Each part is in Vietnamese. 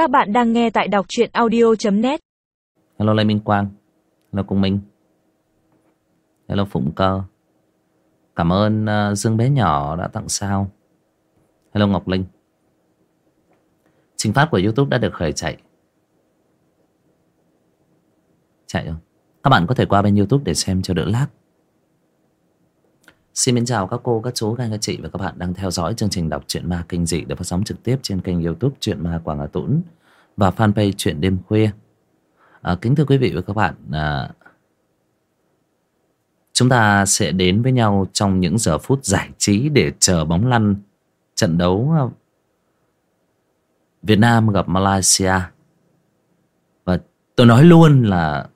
Các bạn đang nghe tại đọc truyện audio.net Hello Lê Minh Quang. Hello Cung Minh. Hello Phụng Cơ. Cảm ơn uh, Dương bé nhỏ đã tặng sao. Hello Ngọc Linh. Trình phát của Youtube đã được khởi chạy. Chạy không? Các bạn có thể qua bên Youtube để xem cho đỡ lag. Xin mến chào các cô, các chú, các anh, các chị và các bạn đang theo dõi chương trình đọc truyện ma kinh dị được phát sóng trực tiếp trên kênh youtube Truyện Ma Quảng Hà Tũng và fanpage Truyện Đêm Khuya. À, kính thưa quý vị và các bạn, à, chúng ta sẽ đến với nhau trong những giờ phút giải trí để chờ bóng lăn trận đấu Việt Nam gặp Malaysia. Và tôi nói luôn là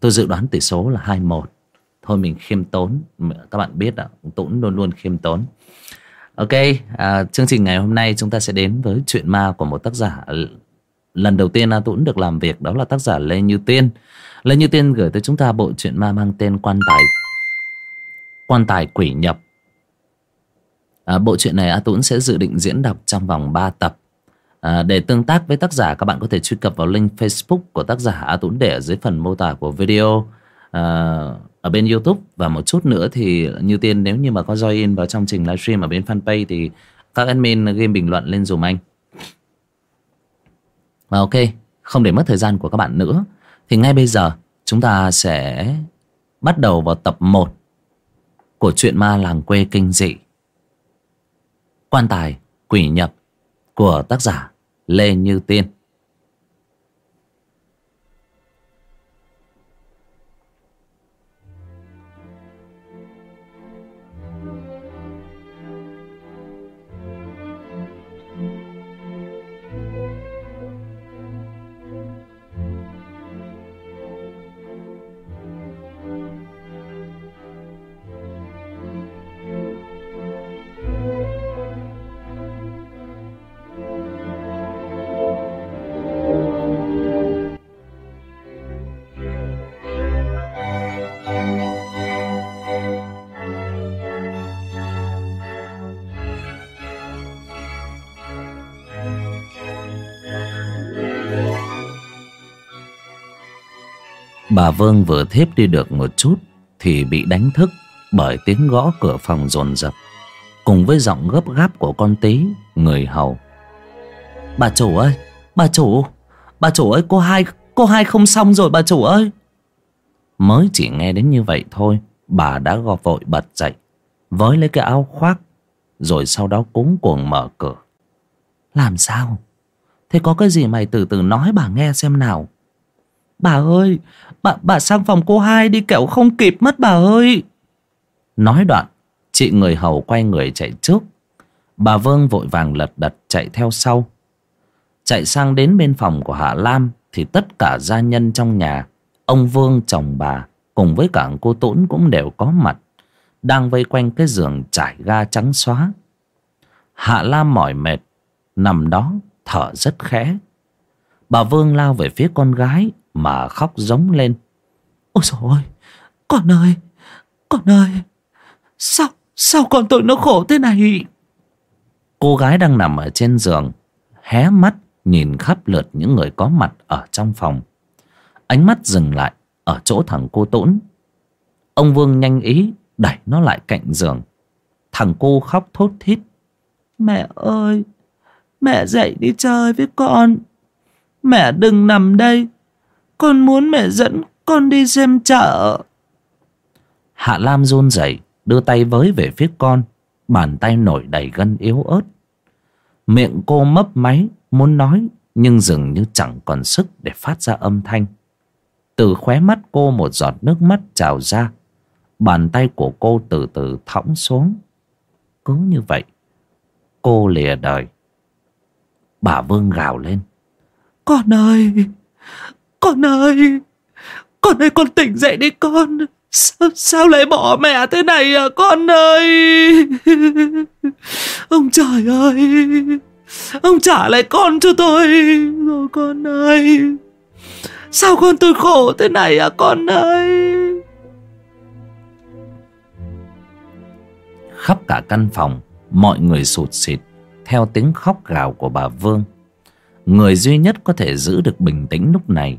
tôi dự đoán tỷ số là 2-1 thôi mình khiêm tốn. Các bạn biết ạ tũng luôn luôn khiêm tốn. Ok à, chương trình ngày hôm nay chúng ta sẽ đến với chuyện ma của một tác giả. Lần đầu tiên a tũng được làm việc đó là tác giả lê như tiên. Lê như tiên gửi tới chúng ta bộ truyện ma mang tên quan tài quan tài quỷ nhập. À, bộ truyện này a tũng sẽ dự định diễn đọc trong vòng 3 tập. À, để tương tác với tác giả các bạn có thể truy cập vào link Facebook của tác giả à, A Tuấn để ở dưới phần mô tả của video. À, ở bên YouTube và một chút nữa thì như tiên nếu như mà có join vào trong trình livestream ở bên fanpage thì các admin game bình luận lên dùm anh. Và ok, không để mất thời gian của các bạn nữa thì ngay bây giờ chúng ta sẽ bắt đầu vào tập 1 của truyện ma làng quê kinh dị. Quan tài quỷ nhập của tác giả Lê Như Tiên. Bà Vương vừa thiếp đi được một chút Thì bị đánh thức Bởi tiếng gõ cửa phòng dồn dập. Cùng với giọng gấp gáp của con tí, Người hầu. Bà chủ ơi, Bà chủ Bà chủ ơi, cô hai Cô hai không xong rồi, bà chủ ơi. Mới chỉ nghe đến như vậy thôi, Bà đã gò vội bật dậy, Với lấy cái áo khoác, Rồi sau đó cúng cuồng mở cửa. Làm sao? Thế có cái gì mày từ từ nói bà nghe xem nào. Bà ơi, bà, bà sang phòng cô hai đi kẻo không kịp mất bà ơi. Nói đoạn, chị người hầu quay người chạy trước. Bà Vương vội vàng lật đật chạy theo sau. Chạy sang đến bên phòng của Hạ Lam thì tất cả gia nhân trong nhà, ông Vương chồng bà cùng với cả cô Tốn cũng đều có mặt, đang vây quanh cái giường trải ga trắng xóa. Hạ Lam mỏi mệt, nằm đó thở rất khẽ. Bà Vương lao về phía con gái mà khóc giống lên. Ôi trời ơi, con ơi, con ơi, sao, sao con tôi nó khổ thế này? Cô gái đang nằm ở trên giường, hé mắt nhìn khắp lượt những người có mặt ở trong phòng. Ánh mắt dừng lại ở chỗ thằng cô tỗn. Ông Vương nhanh ý đẩy nó lại cạnh giường. Thằng cô khóc thốt thít. Mẹ ơi, mẹ dậy đi chơi với con. Mẹ đừng nằm đây con muốn mẹ dẫn con đi xem chợ. Hạ Lam run rẩy đưa tay với về phía con. Bàn tay nổi đầy gân yếu ớt. Miệng cô mấp máy muốn nói nhưng dường như chẳng còn sức để phát ra âm thanh. Từ khóe mắt cô một giọt nước mắt trào ra. Bàn tay của cô từ từ thõng xuống. Cứ như vậy, cô lìa đời. Bà Vương gào lên. Con ơi, con ơi! Con ơi con tỉnh dậy đi con. Sao, sao lại bỏ mẹ thế này à con ơi? Ông trời ơi! Ông trả lại con cho tôi. Rồi con ơi! Sao con tôi khổ thế này à con ơi? Khắp cả căn phòng Mọi người sụt xịt Theo tiếng khóc gào của bà Vương. Người duy nhất có thể giữ được bình tĩnh lúc này